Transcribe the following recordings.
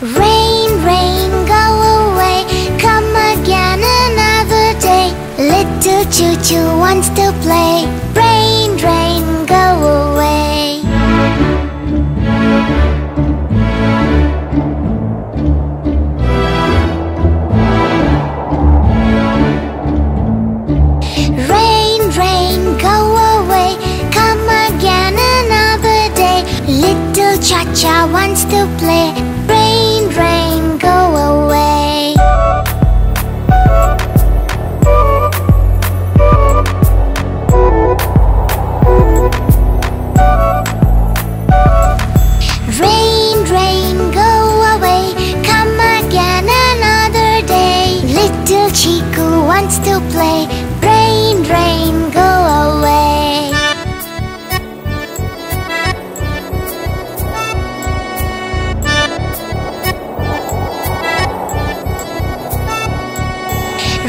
Rain, rain, go away. Come again another day. Little choo choo wants to play. Go away.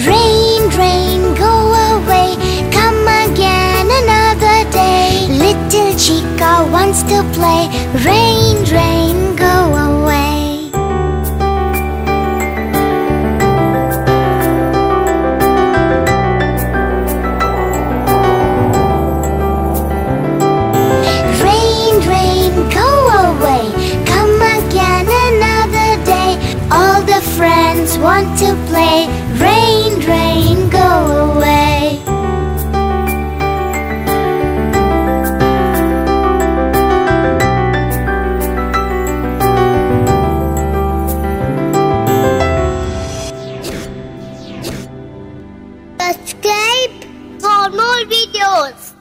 Rain, rain, go away. Come again another day. Little Chica wants to play. Rain, rain, friends want to play. Rain, rain, go away. Subscribe for more videos.